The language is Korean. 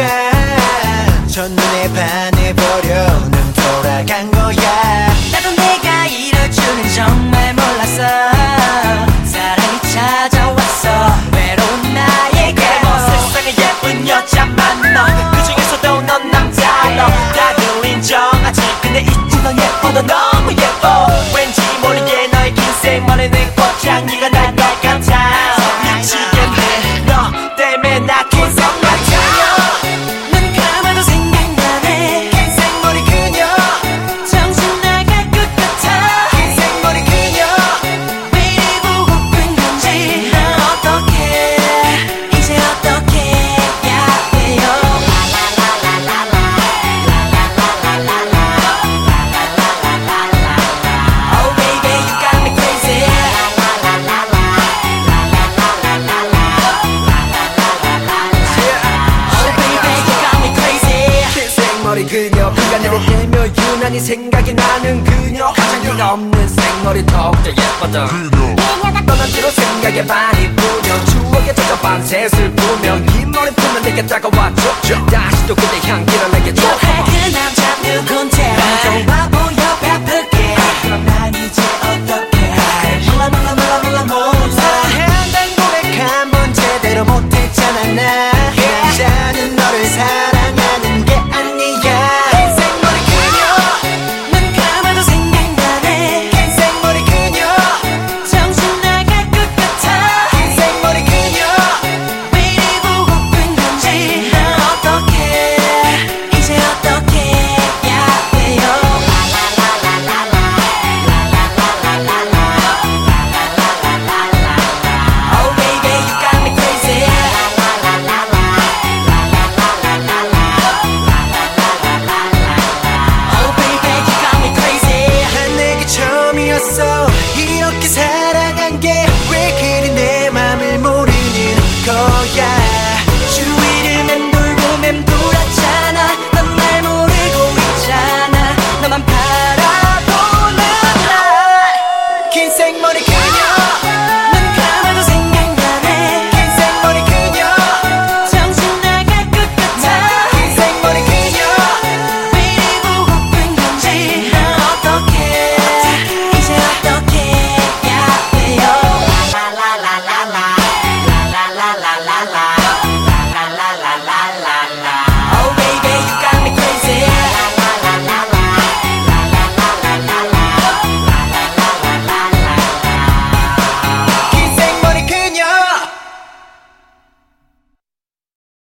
순간 첫눈에 반해버려 눈 돌아간 거야. 나도 내가 이럴 줄은 정말 몰랐어. 사랑이 찾아왔어. 외로운 나에게. 그래 뭐 세상에 예쁜 여자 만나 그 중에서도 넌 남자 너 나들 인정하지. 근데 있지 넌 예뻐. 너 너무 예뻐. 왠지 모르게 너의 긴 생머리 내 꽃향기가 날까 생머리 그녀. 비가 내리며 유난히 생각이 나는 그녀. 화장기가 없는 생머리 더욱더 예뻐져. 그녀가 떠난 뒤로 생각에 많이 뿌며 추억에 젖어 밤새 슬프며 긴 머리 풀면 되겠다고 와줘 다시 또 그